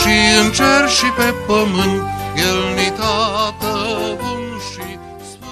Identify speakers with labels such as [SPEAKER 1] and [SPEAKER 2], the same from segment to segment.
[SPEAKER 1] și în cer și pe pământ, El ni tată bun și sfânt.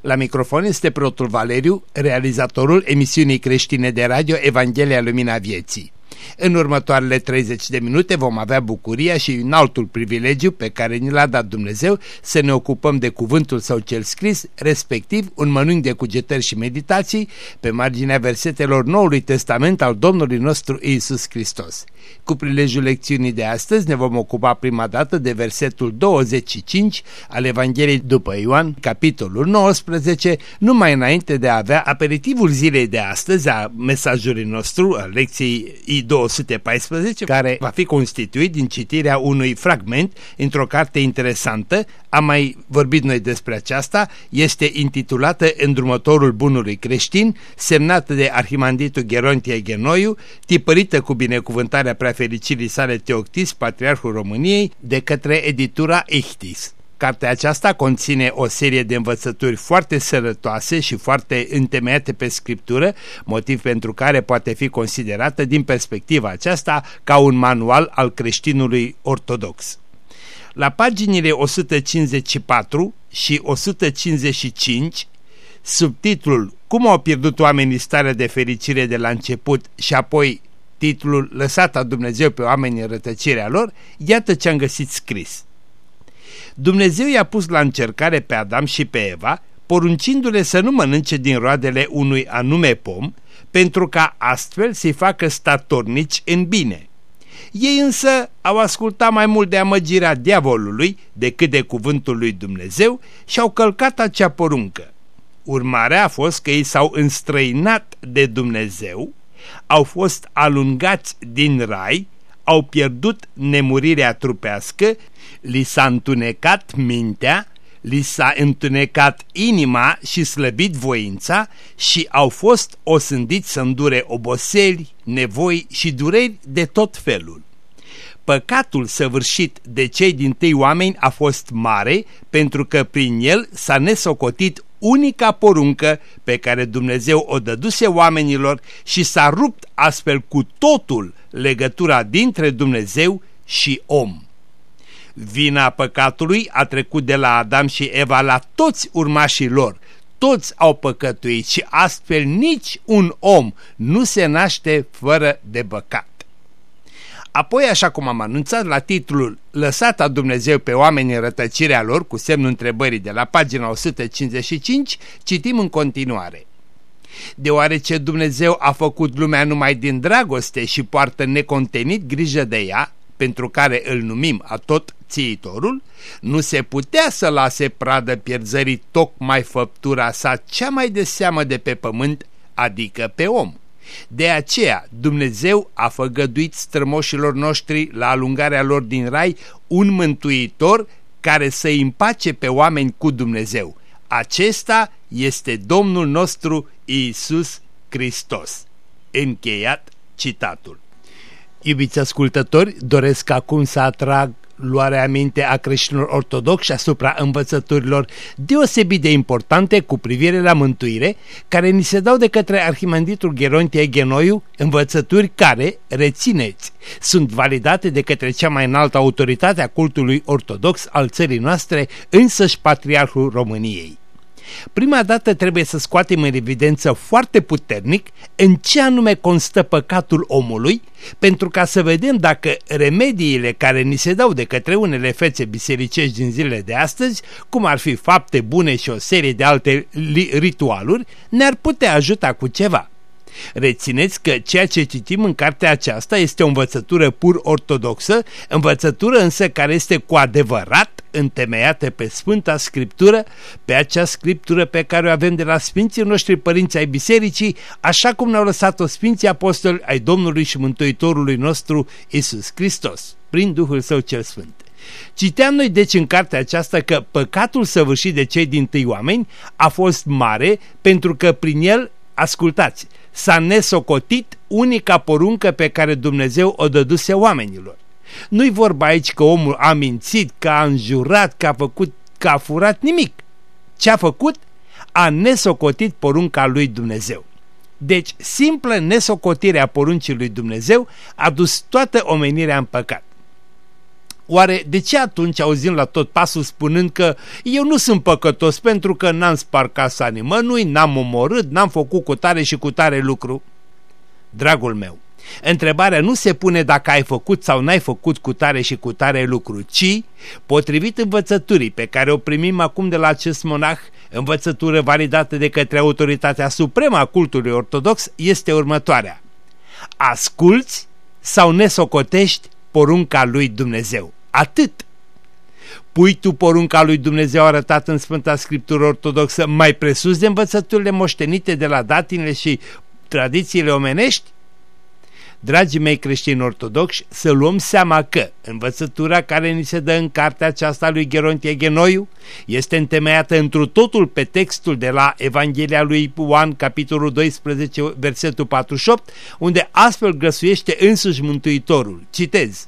[SPEAKER 2] La microfon este preotul Valeriu, realizatorul emisiunii creștine de radio Evanghelia Lumina Vieții. În următoarele 30 de minute vom avea bucuria și un altul privilegiu pe care ni l-a dat Dumnezeu să ne ocupăm de cuvântul sau cel scris, respectiv un mănânc de cugetări și meditații pe marginea versetelor Noului Testament al Domnului nostru Isus Hristos. Cu prilejul lecțiunii de astăzi ne vom ocupa prima dată de versetul 25 al Evangheliei după Ioan, capitolul 19, numai înainte de a avea aperitivul zilei de astăzi a mesajului nostru, a lecției I214, care va fi constituit din citirea unui fragment într-o carte interesantă, am mai vorbit noi despre aceasta, este intitulată Îndrumătorul Bunului Creștin, semnată de Arhimanditul Gerontie Genoiu, tipărită cu binecuvântarea prefericirii sale Teoctis, Patriarhul României, de către editura Ichtis. Cartea aceasta conține o serie de învățături foarte sărătoase și foarte întemeiate pe scriptură, motiv pentru care poate fi considerată din perspectiva aceasta ca un manual al creștinului ortodox. La paginile 154 și 155, subtitlul Cum au pierdut oamenii starea de fericire de la început și apoi titlul Lăsat a Dumnezeu pe oameni în rătăcirea lor, iată ce am găsit scris. Dumnezeu i-a pus la încercare pe Adam și pe Eva, poruncindu-le să nu mănânce din roadele unui anume pom, pentru ca astfel să-i facă statornici în bine. Ei însă au ascultat mai mult de amăgirea diavolului decât de cuvântul lui Dumnezeu și au călcat acea poruncă. Urmarea a fost că ei s-au înstrăinat de Dumnezeu, au fost alungați din rai, au pierdut nemurirea trupească, li s-a întunecat mintea, li s-a întunecat inima și slăbit voința și au fost osândiți să îndure oboseli, nevoi și dureri de tot felul. Păcatul săvârșit de cei din tâi oameni a fost mare pentru că prin el s-a nesocotit unica poruncă pe care Dumnezeu o dăduse oamenilor și s-a rupt astfel cu totul legătura dintre Dumnezeu și om. Vina păcatului a trecut de la Adam și Eva la toți urmașii lor, toți au păcătuit și astfel nici un om nu se naște fără de păcat. Apoi, așa cum am anunțat la titlul Lăsat a Dumnezeu pe oameni în rătăcirea lor, cu semnul întrebării de la pagina 155, citim în continuare. Deoarece Dumnezeu a făcut lumea numai din dragoste și poartă necontenit grijă de ea, pentru care îl numim atot țiitorul, nu se putea să lase pradă pierzării tocmai făptura sa cea mai de seamă de pe pământ, adică pe om. De aceea Dumnezeu a făgăduit strămoșilor noștri la alungarea lor din rai un mântuitor care să împace pe oameni cu Dumnezeu. Acesta este Domnul nostru Iisus Hristos. Încheiat citatul. Iubiți ascultători, doresc acum să atrag luarea aminte a creștinilor ortodoxi asupra învățăturilor deosebit de importante cu privire la mântuire, care ni se dau de către arhimanditul Gerontie Genoiu, învățături care, rețineți, sunt validate de către cea mai înaltă autoritate a cultului ortodox al țării noastre, însăși Patriarhul României. Prima dată trebuie să scoatem în evidență foarte puternic în ce anume constă păcatul omului, pentru ca să vedem dacă remediile care ni se dau de către unele fețe bisericești din zilele de astăzi, cum ar fi fapte bune și o serie de alte ritualuri, ne-ar putea ajuta cu ceva. Rețineți că ceea ce citim în cartea aceasta este o învățătură pur ortodoxă, învățătură însă care este cu adevărat întemeiată pe Sfânta Scriptură, pe acea Scriptură pe care o avem de la Sfinții noștri părinți ai Bisericii, așa cum ne-au lăsat-o Sfinții Apostoli ai Domnului și Mântuitorului nostru Isus Hristos. prin Duhul Său cel Sfânt. Citeam noi deci în cartea aceasta că păcatul săvârșit de cei din tâi oameni a fost mare pentru că prin el, ascultați, s-a nesocotit unica poruncă pe care Dumnezeu o dăduse oamenilor. Nu-i vorba aici că omul a mințit, că a înjurat, că a făcut, că a furat nimic. Ce a făcut? A nesocotit porunca lui Dumnezeu. Deci, simplă nesocotire a poruncii lui Dumnezeu a dus toată omenirea în păcat. Oare de ce atunci auzim la tot pasul spunând că eu nu sunt păcătos pentru că n-am spart casa nimănui, n-am omorât, n-am făcut cu tare și cu tare lucru? Dragul meu, întrebarea nu se pune dacă ai făcut sau n-ai făcut cu tare și cu tare lucru, ci, potrivit învățăturii pe care o primim acum de la acest monah, învățătură validată de către autoritatea supremă a cultului ortodox, este următoarea. Asculți sau nesocotești porunca lui Dumnezeu. Atât. Pui tu porunca lui Dumnezeu arătat în Sfânta Scriptură Ortodoxă mai presus de învățăturile moștenite de la datinile și tradițiile omenești? Dragii mei creștini ortodoxi, să luăm seama că învățătura care ni se dă în cartea aceasta lui Gerontie Genoiu este întemeiată întru totul pe textul de la Evanghelia lui Ioan, capitolul 12, versetul 48, unde astfel găsuiește însuși Mântuitorul. Citez.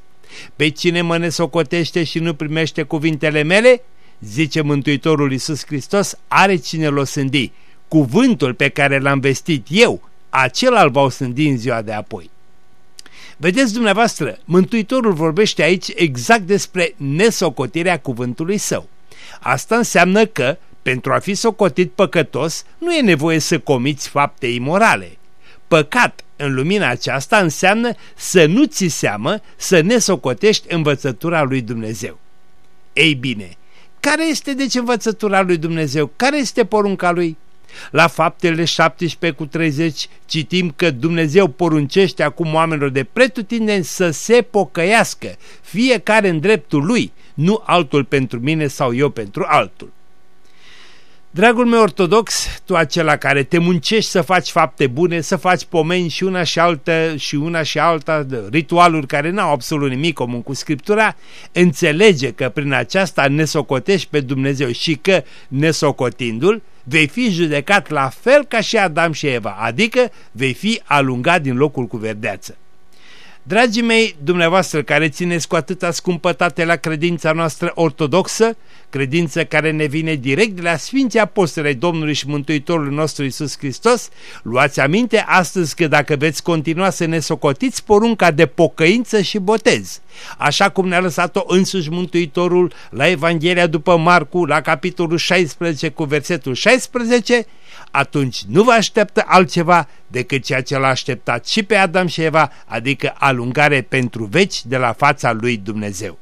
[SPEAKER 2] Pe cine mă nesocotește și nu primește cuvintele mele, zice Mântuitorul Iisus Hristos, are cine l-o sândi. Cuvântul pe care l-am vestit eu, acela îl va osândi în ziua de apoi. Vedeți dumneavoastră, Mântuitorul vorbește aici exact despre nesocotirea cuvântului său. Asta înseamnă că, pentru a fi socotit păcătos, nu e nevoie să comiți fapte imorale. Păcat în lumina aceasta înseamnă să nu ți seamă să nesocotești învățătura lui Dumnezeu. Ei bine, care este deci învățătura lui Dumnezeu? Care este porunca lui? La faptele 17 cu 30 citim că Dumnezeu poruncește acum oamenilor de pretutindeni să se pocăiască, fiecare în dreptul lui, nu altul pentru mine sau eu pentru altul. Dragul meu ortodox, tu acela care te muncești să faci fapte bune, să faci pomeni și una și altă și una și alta ritualuri care n-au absolut nimic comun cu Scriptura, înțelege că prin aceasta ne socotești pe Dumnezeu și că nesocotindu-l vei fi judecat la fel ca și Adam și Eva, adică vei fi alungat din locul cu verdeață. Dragii mei, dumneavoastră care țineți cu atâta scumpătate la credința noastră ortodoxă, credință care ne vine direct de la Sfinții Apostolei Domnului și Mântuitorului nostru Isus Hristos, luați aminte astăzi că dacă veți continua să ne socotiți porunca de pocăință și botez, așa cum ne-a lăsat-o însuși Mântuitorul la Evanghelia după Marcu, la capitolul 16 cu versetul 16, atunci nu vă așteaptă altceva decât ceea ce l-a așteptat și pe Adam și Eva, adică alungare pentru veci de la fața lui Dumnezeu.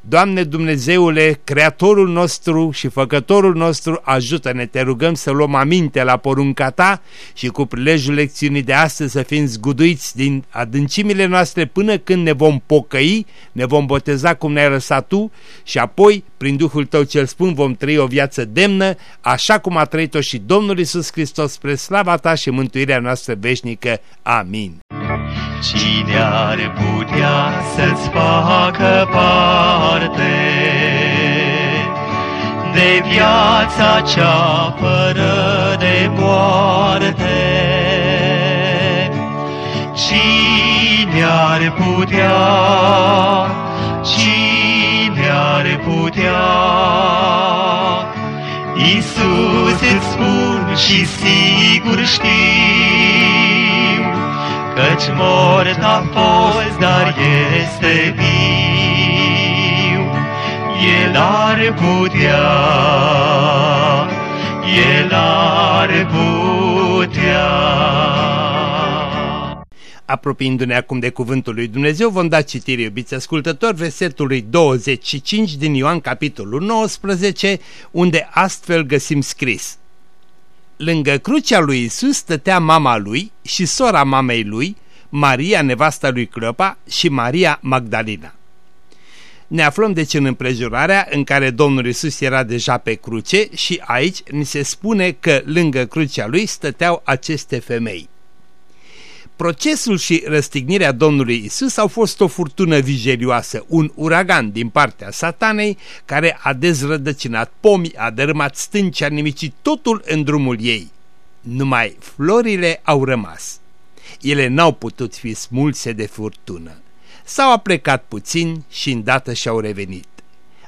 [SPEAKER 2] Doamne Dumnezeule, Creatorul nostru și Făcătorul nostru, ajută-ne, te rugăm să luăm aminte la porunca Ta și cu prilejul lecțiunii de astăzi să fim zguduiți din adâncimile noastre până când ne vom pocăi, ne vom boteza cum ne-ai lăsat Tu și apoi, prin Duhul Tău cel spun, vom trăi o viață demnă, așa cum a trăit-o și Domnul Isus Hristos spre slava Ta și mântuirea noastră veșnică. Amin.
[SPEAKER 3] Cine ar putea să-ți facă parte de viața cea fără de moarte? Cine ar putea, cine ar putea? Iisus îți spun și sigur știu, Căci mort a fost, dar este viu. El ar putea, El ar putea.
[SPEAKER 2] Apropiindu-ne acum de cuvântul lui Dumnezeu, vom da citire, iubiți ascultători, versetului 25 din Ioan, capitolul 19, unde astfel găsim scris. Lângă crucea lui Isus stătea mama lui și sora mamei lui, Maria, nevasta lui Cleopa și Maria Magdalena. Ne aflăm deci în împrejurarea în care Domnul Isus era deja pe cruce și aici ni se spune că lângă crucea lui stăteau aceste femei. Procesul și răstignirea Domnului Isus au fost o furtună vijelioasă, un uragan din partea satanei care a dezrădăcinat pomii, a dărâmat stânci, a nimicit totul în drumul ei. Numai florile au rămas. Ele n-au putut fi smulse de furtună. S-au aplecat puțin și îndată și-au revenit.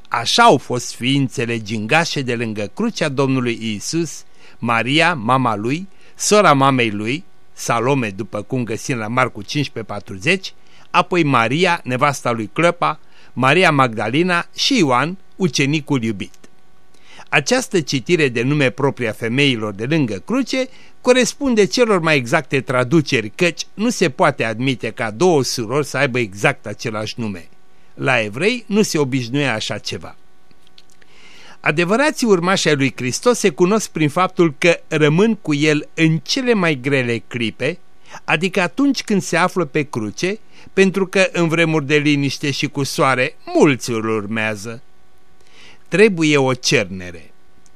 [SPEAKER 2] Așa au fost ființele gingașe de lângă crucea Domnului Isus, Maria, mama lui, sora mamei lui, Salome, după cum găsim la Marcu 15:40, apoi Maria, nevasta lui Clăpa, Maria Magdalena și Ioan, ucenicul iubit. Această citire de nume proprie a femeilor de lângă cruce corespunde celor mai exacte traduceri, căci nu se poate admite ca două surori să aibă exact același nume. La evrei nu se obișnuia așa ceva. Adevărații urmași ai lui Hristos se cunosc prin faptul că rămân cu el în cele mai grele clipe, adică atunci când se află pe cruce, pentru că în vremuri de liniște și cu soare mulți îl urmează. Trebuie o cernere.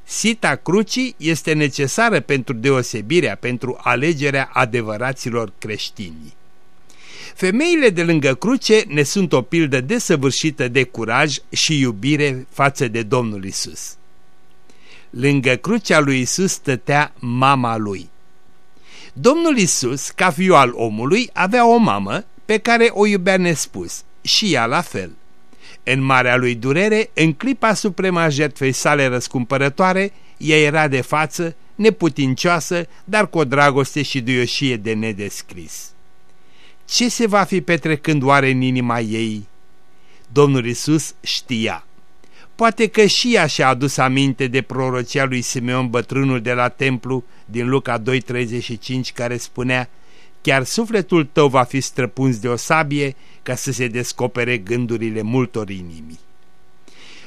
[SPEAKER 2] Sita crucii este necesară pentru deosebirea, pentru alegerea adevăraților creștini. Femeile de lângă cruce ne sunt o pildă desăvârșită de curaj și iubire față de Domnul Isus. Lângă crucea lui Isus stătea mama lui. Domnul Isus, ca fiu al omului, avea o mamă pe care o iubea nespus și ea la fel. În marea lui durere, în clipa suprema jertfei sale răscumpărătoare, ea era de față, neputincioasă, dar cu o dragoste și duioșie de nedescris. Ce se va fi petrecând oare în inima ei? Domnul Isus știa. Poate că și ea și-a adus aminte de prorocia lui Simeon bătrânul de la templu din Luca 2.35 care spunea Chiar sufletul tău va fi străpuns de o sabie ca să se descopere gândurile multor inimi.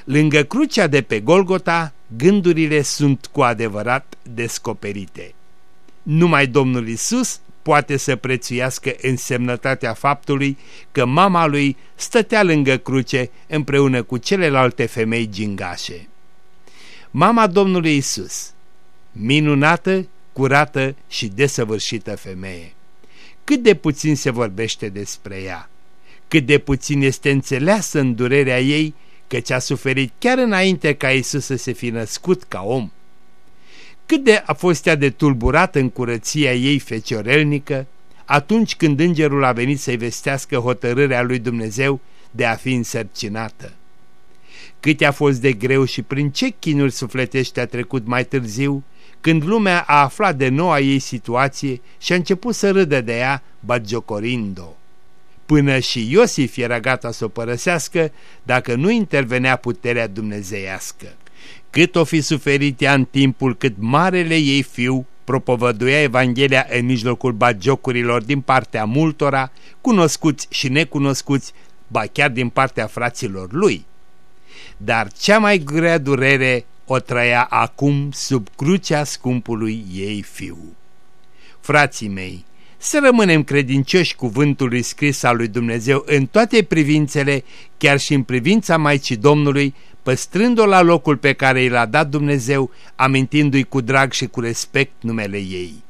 [SPEAKER 2] Lângă crucea de pe Golgota, gândurile sunt cu adevărat descoperite. Numai Domnul Isus poate să prețuiască însemnătatea faptului că mama lui stătea lângă cruce împreună cu celelalte femei gingașe. Mama Domnului Isus, minunată, curată și desăvârșită femeie. Cât de puțin se vorbește despre ea, cât de puțin este înțeleasă în durerea ei, căci a suferit chiar înainte ca Isus să se fi născut ca om cât de a fost ea de tulburat în curăția ei feciorelnică atunci când îngerul a venit să-i vestească hotărârea lui Dumnezeu de a fi însărcinată. Cât a fost de greu și prin ce chinuri sufletește a trecut mai târziu, când lumea a aflat de noua ei situație și a început să râdă de ea, bagiocorindo. Până și Iosif era gata să o părăsească dacă nu intervenea puterea dumnezeiască. Cât o fi suferit ea în timpul cât marele ei fiu propovăduia Evanghelia în mijlocul bagiocurilor din partea multora, cunoscuți și necunoscuți, ba chiar din partea fraților lui. Dar cea mai grea durere o trăia acum sub crucea scumpului ei fiu. Frații mei, să rămânem credincioși cuvântului scris al lui Dumnezeu în toate privințele, chiar și în privința Maicii Domnului, păstrând-o la locul pe care i l-a dat Dumnezeu, amintindu-i cu drag și cu respect numele ei.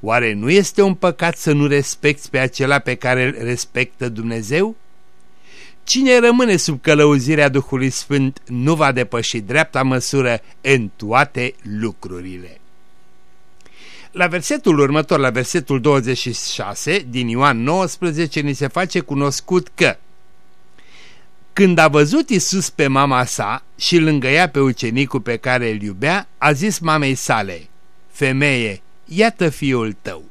[SPEAKER 2] Oare nu este un păcat să nu respecti pe acela pe care îl respectă Dumnezeu? Cine rămâne sub călăuzirea Duhului Sfânt nu va depăși dreapta măsură în toate lucrurile. La versetul următor, la versetul 26 din Ioan 19, ni se face cunoscut că când a văzut Isus pe mama sa și lângă ea pe ucenicul pe care îl iubea, a zis mamei sale, Femeie, iată fiul tău.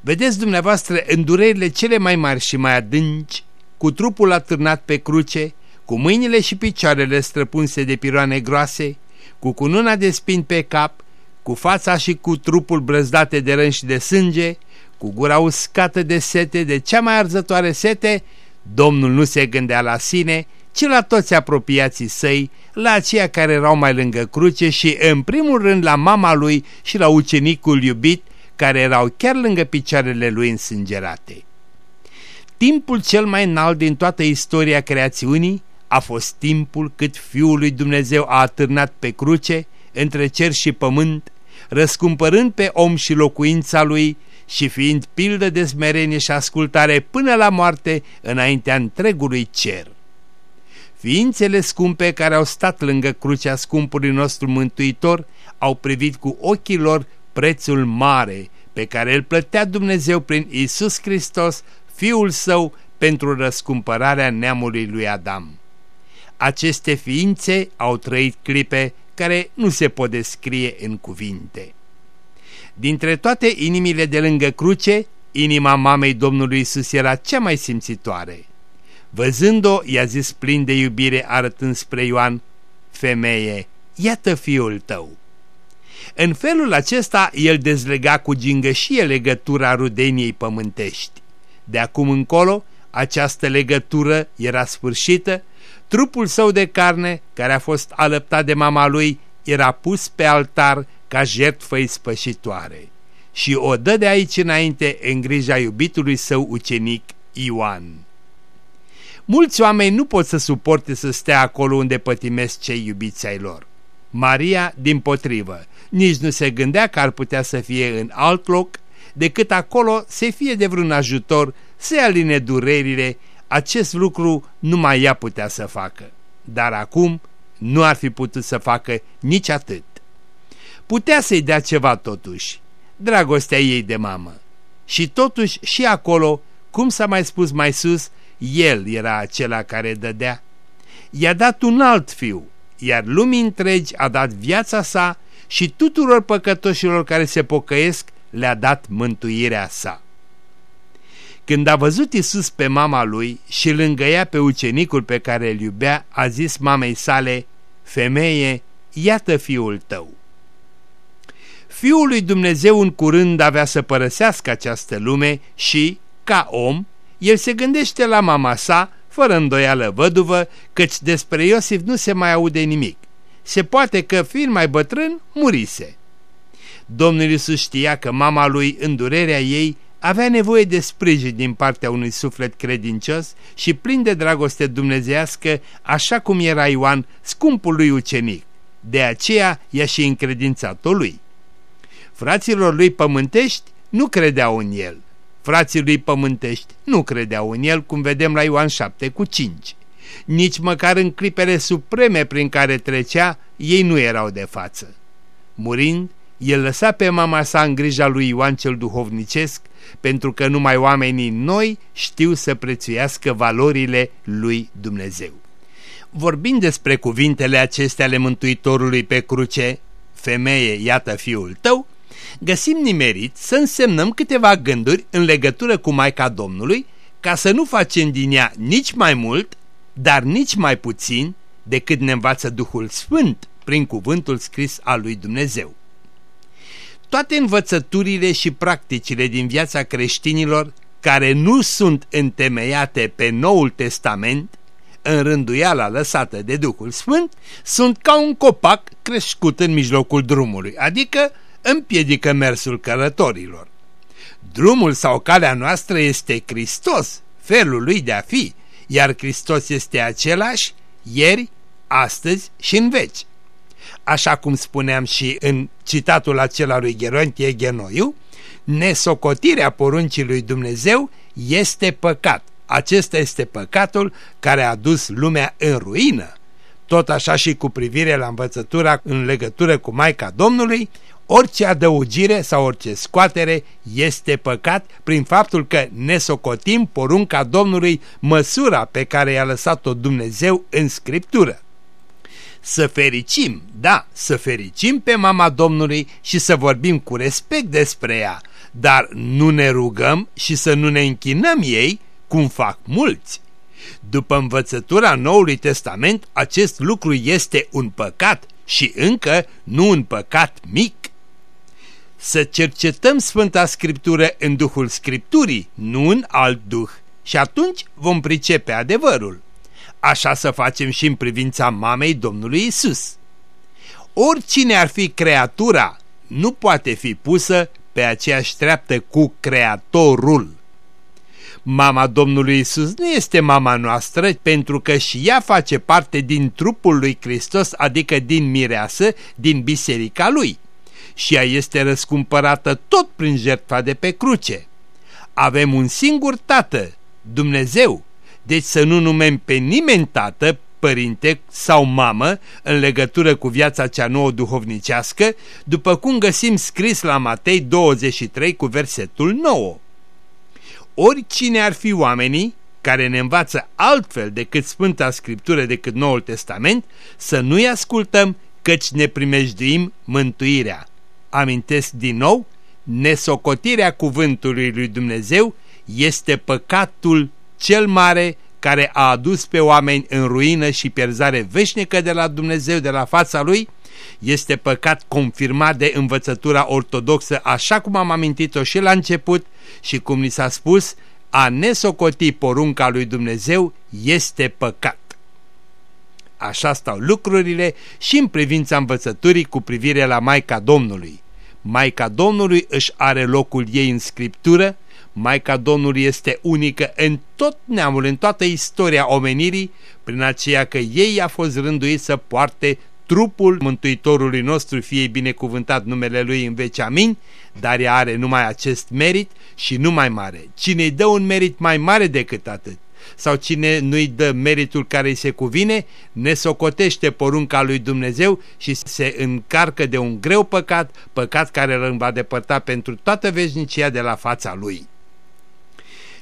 [SPEAKER 2] Vedeți dumneavoastră îndurerile cele mai mari și mai adânci, cu trupul atârnat pe cruce, cu mâinile și picioarele străpunse de piroane groase, cu cununa de spin pe cap, cu fața și cu trupul brăzdate de răni și de sânge, cu gura uscată de sete, de cea mai arzătoare sete, Domnul nu se gândea la sine, ci la toți apropiații săi, la aceia care erau mai lângă cruce și, în primul rând, la mama lui și la ucenicul iubit, care erau chiar lângă picioarele lui însângerate. Timpul cel mai înalt din toată istoria creațiunii a fost timpul cât Fiul lui Dumnezeu a atârnat pe cruce, între cer și pământ, răscumpărând pe om și locuința lui și fiind pildă de smerenie și ascultare până la moarte înaintea întregului cer. Ființele scumpe care au stat lângă crucea scumpului nostru mântuitor au privit cu ochii lor prețul mare pe care îl plătea Dumnezeu prin Isus Hristos, Fiul Său, pentru răscumpărarea neamului lui Adam. Aceste ființe au trăit clipe care nu se pot descrie în cuvinte. Dintre toate inimile de lângă cruce, inima mamei Domnului Isus era cea mai simțitoare. Văzând-o, i-a zis plin de iubire arătând spre Ioan, Femeie, iată fiul tău. În felul acesta el dezlega cu gingășie legătura rudeniei pământești. De acum încolo, această legătură era sfârșită, trupul său de carne, care a fost alăptat de mama lui, era pus pe altar ca jertfă ispășitoare și o dă de aici înainte în grija iubitului său ucenic Ioan. Mulți oameni nu pot să suporte să stea acolo unde pătimesc cei iubiți ai lor. Maria, din potrivă, nici nu se gândea că ar putea să fie în alt loc decât acolo să fie de vreun ajutor să aline durerile, acest lucru numai ea putea să facă. Dar acum nu ar fi putut să facă nici atât. Putea să-i dea ceva totuși, dragostea ei de mamă. Și totuși și acolo, cum s-a mai spus mai sus, el era acela care dădea. I-a dat un alt fiu, iar lumii întregi a dat viața sa și tuturor păcătoșilor care se pocăiesc le-a dat mântuirea sa. Când a văzut Isus pe mama lui și lângă ea pe ucenicul pe care îl iubea, a zis mamei sale, Femeie, iată fiul tău. Fiul lui Dumnezeu în curând avea să părăsească această lume și, ca om, el se gândește la mama sa, fără îndoială văduvă, căci despre Iosif nu se mai aude nimic. Se poate că, fiind mai bătrân, murise. Domnul Iisus știa că mama lui, în durerea ei, avea nevoie de sprijin din partea unui suflet credincios și plin de dragoste dumnezească, așa cum era Ioan, scumpul lui ucenic. De aceea i-a și încredințat-o lui. Fraților lui pământești nu credeau în el. Frații lui pământești nu credeau în el, cum vedem la Ioan 7 cu 5. Nici măcar în clipele supreme prin care trecea, ei nu erau de față. Murind, el lăsa pe mama sa în grija lui Ioan cel duhovnicesc, pentru că numai oamenii noi știu să prețuiască valorile lui Dumnezeu. Vorbind despre cuvintele acestea ale Mântuitorului pe cruce, femeie, iată fiul tău, găsim nimerit să însemnăm câteva gânduri în legătură cu Maica Domnului, ca să nu facem din ea nici mai mult, dar nici mai puțin decât ne învață Duhul Sfânt prin cuvântul scris al lui Dumnezeu. Toate învățăturile și practicile din viața creștinilor care nu sunt întemeiate pe Noul Testament, în rânduiala lăsată de Duhul Sfânt, sunt ca un copac crescut în mijlocul drumului, adică împiedică mersul călătorilor. Drumul sau calea noastră este Hristos, felul lui de a fi, iar Hristos este același ieri, astăzi și în veci așa cum spuneam și în citatul acela lui Gerontie Genoiu, nesocotirea poruncii lui Dumnezeu este păcat. Acesta este păcatul care a dus lumea în ruină. Tot așa și cu privire la învățătura în legătură cu Maica Domnului, orice adăugire sau orice scoatere este păcat prin faptul că ne socotim porunca Domnului măsura pe care i-a lăsat-o Dumnezeu în Scriptură să fericim, da, să fericim pe mama Domnului și să vorbim cu respect despre ea, dar nu ne rugăm și să nu ne închinăm ei, cum fac mulți. După învățătura Noului Testament, acest lucru este un păcat și încă nu un păcat mic. Să cercetăm Sfânta Scriptură în Duhul Scripturii, nu în alt Duh, și atunci vom pricepe adevărul. Așa să facem și în privința mamei Domnului Isus. Oricine ar fi creatura, nu poate fi pusă pe aceeași treaptă cu Creatorul. Mama Domnului Isus nu este mama noastră pentru că și ea face parte din trupul lui Hristos, adică din mireasă, din biserica lui. și ea este răscumpărată tot prin jertfa de pe cruce. Avem un singur tată, Dumnezeu, deci să nu numem pe nimeni tată, părinte sau mamă în legătură cu viața cea nouă duhovnicească, după cum găsim scris la Matei 23 cu versetul 9. Oricine ar fi oamenii care ne învață altfel decât Sfânta Scriptură, decât Noul Testament, să nu-i ascultăm, căci ne primejduim mântuirea. Amintesc din nou, nesocotirea cuvântului lui Dumnezeu este păcatul cel mare care a adus pe oameni în ruină și pierzare veșnică de la Dumnezeu, de la fața Lui, este păcat confirmat de învățătura ortodoxă, așa cum am amintit-o și la început și cum ni s-a spus, a nesocoti porunca lui Dumnezeu este păcat. Așa stau lucrurile și în privința învățăturii cu privire la Maica Domnului. Maica Domnului își are locul ei în Scriptură, Maica Domnului este unică în tot neamul, în toată istoria omenirii, prin aceea că ei a fost rânduit să poarte trupul Mântuitorului nostru, fie binecuvântat numele Lui în veci amin, dar ea are numai acest merit și nu mai mare. Cine îi dă un merit mai mare decât atât, sau cine nu-i dă meritul care îi se cuvine, ne socotește porunca lui Dumnezeu și se încarcă de un greu păcat, păcat care îl va depărta pentru toată veșnicia de la fața lui.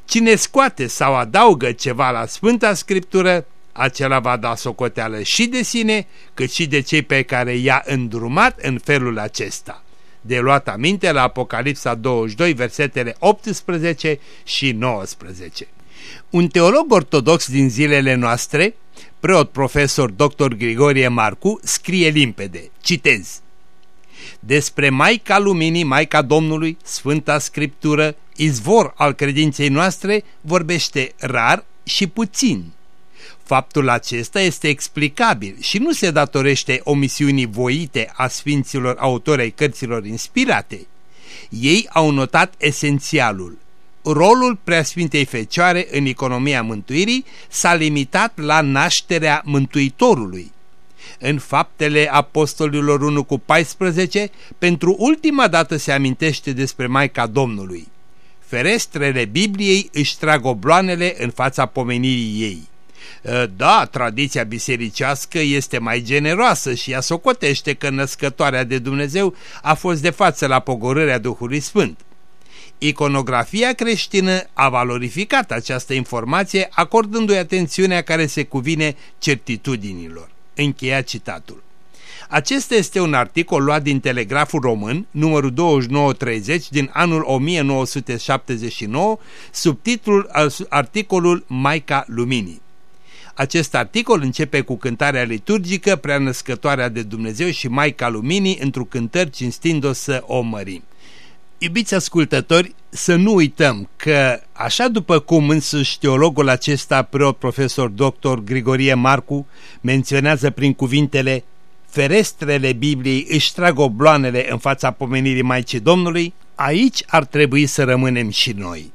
[SPEAKER 2] Cine scoate sau adaugă ceva la Sfânta Scriptură, acela va da socoteală și de sine, cât și de cei pe care i-a îndrumat în felul acesta. De luat aminte la Apocalipsa 22, versetele 18 și 19. Un teolog ortodox din zilele noastre, preot profesor dr. Grigorie Marcu, scrie limpede, citez, despre Maica Luminii, Maica Domnului, Sfânta Scriptură, izvor al credinței noastre, vorbește rar și puțin. Faptul acesta este explicabil și nu se datorește omisiunii voite a sfinților autori ai cărților inspirate. Ei au notat esențialul. Rolul Preasfintei Fecioare în economia mântuirii s-a limitat la nașterea Mântuitorului în faptele apostolilor 1 cu 14, pentru ultima dată se amintește despre Maica Domnului. Ferestrele Bibliei își trag obloanele în fața pomenirii ei. Ă, da, tradiția bisericească este mai generoasă și ea socotește că născătoarea de Dumnezeu a fost de față la pogorârea Duhului Sfânt. Iconografia creștină a valorificat această informație acordându-i atențiunea care se cuvine certitudinilor. Încheia citatul. Acesta este un articol luat din Telegraful Român, numărul 2930 din anul 1979, subtitlul articolul Maica Luminii. Acest articol începe cu cântarea liturgică Preanăscătoarea de Dumnezeu și Maica Luminii într-o cântări cinstind-o să o mărim. Iubiți ascultători, să nu uităm că, așa după cum însuși teologul acesta, preot profesor dr. Grigorie Marcu, menționează prin cuvintele Ferestrele Bibliei își trag obloanele în fața pomenirii Maicii Domnului, aici ar trebui să rămânem și noi.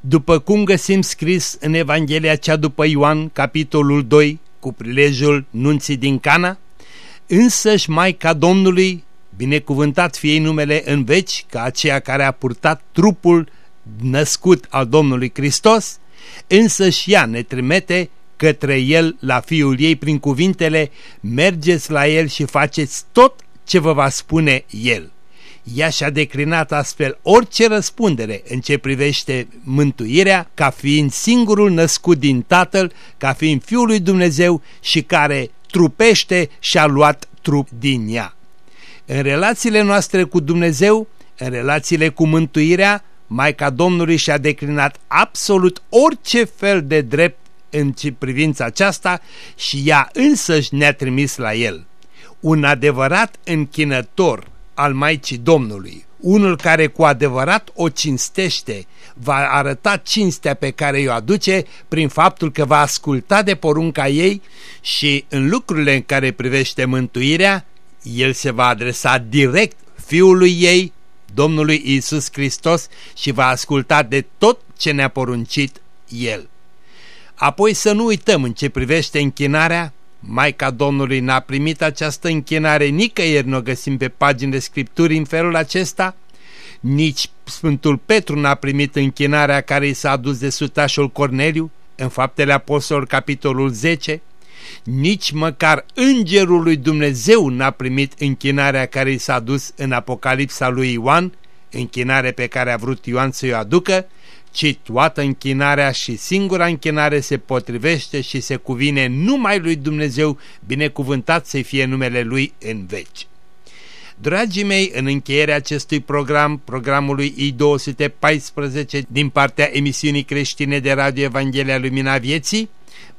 [SPEAKER 2] După cum găsim scris în Evanghelia cea după Ioan, capitolul 2, cu prilejul nunții din Cana, însăși Maica Domnului binecuvântat fie numele în veci ca aceea care a purtat trupul născut al Domnului Hristos, însă și ea ne trimite către El la Fiul ei prin cuvintele Mergeți la El și faceți tot ce vă va spune El. Ea și-a declinat astfel orice răspundere în ce privește mântuirea ca fiind singurul născut din Tatăl, ca fiind Fiul lui Dumnezeu și care trupește și a luat trup din ea. În relațiile noastre cu Dumnezeu, în relațiile cu mântuirea, Maica Domnului și-a declinat absolut orice fel de drept în privința aceasta și ea însăși ne-a trimis la el. Un adevărat închinător al Maicii Domnului, unul care cu adevărat o cinstește, va arăta cinstea pe care o aduce prin faptul că va asculta de porunca ei și în lucrurile în care privește mântuirea, el se va adresa direct Fiului ei, Domnului Isus Hristos și va asculta de tot ce ne-a poruncit El. Apoi să nu uităm în ce privește închinarea Maica Domnului n-a primit această închinare nicăieri, nu o găsim pe paginile Scripturii în felul acesta, nici Sfântul Petru n-a primit închinarea care i s-a adus de sutașul Corneliu, în Faptele Apostol, capitolul 10, nici măcar îngerul lui Dumnezeu n-a primit închinarea care i s-a adus în Apocalipsa lui Ioan, închinare pe care a vrut Ioan să-i aducă, ci toată închinarea și singura închinare se potrivește și se cuvine numai lui Dumnezeu, binecuvântat să fie numele Lui în veci. Dragii mei, în încheierea acestui program, programului I-214 din partea emisiunii creștine de Radio Evanghelia Lumina Vieții,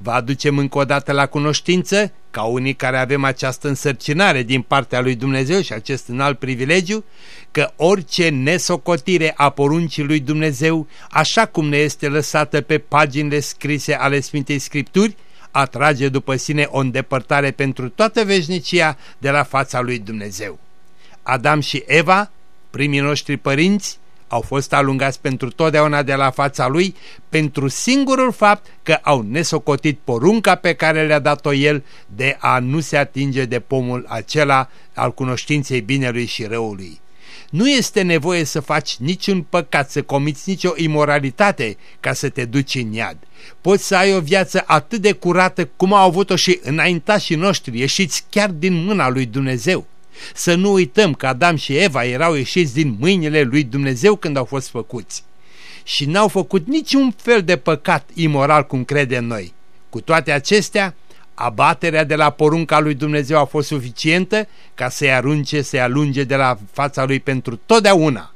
[SPEAKER 2] vă aducem încă o dată la cunoștință, ca unii care avem această însărcinare din partea lui Dumnezeu și acest înalt privilegiu, că orice nesocotire a poruncii lui Dumnezeu, așa cum ne este lăsată pe paginile scrise ale Sfintei Scripturi, atrage după sine o îndepărtare pentru toată veșnicia de la fața lui Dumnezeu. Adam și Eva, primii noștri părinți, au fost alungați pentru totdeauna de la fața lui pentru singurul fapt că au nesocotit porunca pe care le-a dat-o el de a nu se atinge de pomul acela al cunoștinței binelui și răului. Nu este nevoie să faci niciun păcat, să comiți nicio imoralitate ca să te duci în iad. Poți să ai o viață atât de curată cum au avut-o și înaintașii noștri, ieșiți chiar din mâna lui Dumnezeu. Să nu uităm că Adam și Eva erau ieșiți din mâinile lui Dumnezeu când au fost făcuți și n-au făcut niciun fel de păcat imoral cum credem noi. Cu toate acestea, abaterea de la porunca lui Dumnezeu a fost suficientă ca să-i arunce, să-i alunge de la fața lui pentru totdeauna.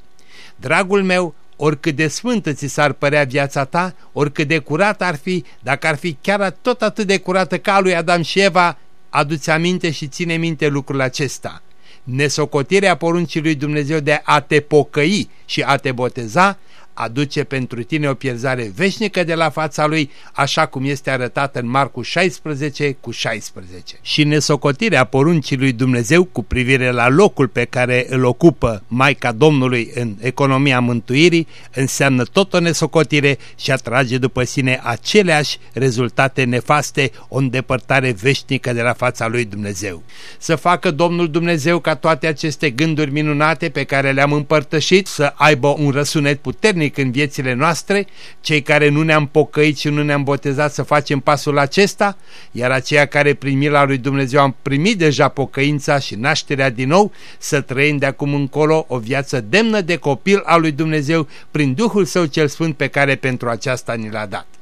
[SPEAKER 2] Dragul meu, oricât de sfântă ți s-ar părea viața ta, oricât de curată ar fi, dacă ar fi chiar tot atât de curată ca lui Adam și Eva, adu-ți aminte și ține minte lucrul acesta. Nesocotirea poruncii lui Dumnezeu de a te pocăi și a te boteza aduce pentru tine o pierzare veșnică de la fața lui, așa cum este arătat în Marcu 16 cu 16. Și nesocotirea poruncii lui Dumnezeu cu privire la locul pe care îl ocupă Maica Domnului în economia mântuirii înseamnă tot o nesocotire și atrage după sine aceleași rezultate nefaste, o îndepărtare veșnică de la fața lui Dumnezeu. Să facă Domnul Dumnezeu ca toate aceste gânduri minunate pe care le-am împărtășit să aibă un răsunet puternic puternic în viețile noastre, cei care nu ne-am pocăit și nu ne-am botezat să facem pasul acesta, iar aceia care prin mila lui Dumnezeu am primit deja pocăința și nașterea din nou, să trăim de acum încolo o viață demnă de copil al lui Dumnezeu prin Duhul Său cel Sfânt pe care pentru aceasta ni l-a dat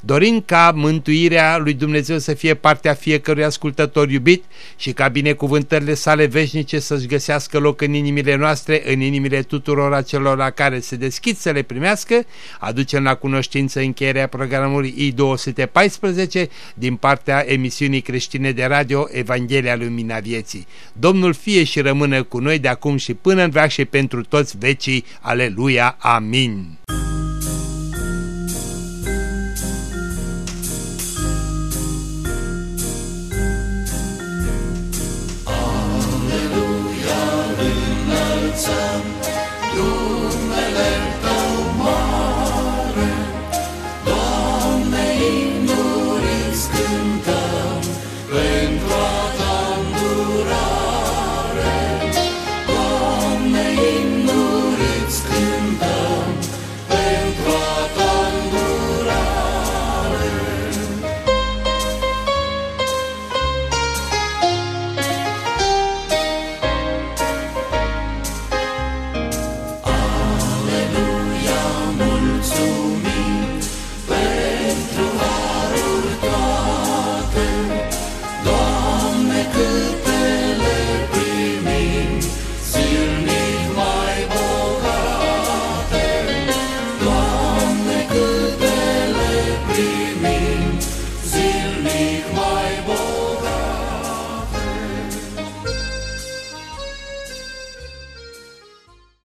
[SPEAKER 2] dorind ca mântuirea lui Dumnezeu să fie partea fiecărui ascultător iubit și ca binecuvântările sale veșnice să-și găsească loc în inimile noastre, în inimile tuturor acelor la care se deschid să le primească, aducem la cunoștință încheierea programului I-214 din partea emisiunii creștine de radio Evanghelia Lumina Vieții. Domnul fie și rămână cu noi de acum și până în veac și pentru toți vecii. Aleluia! Amin!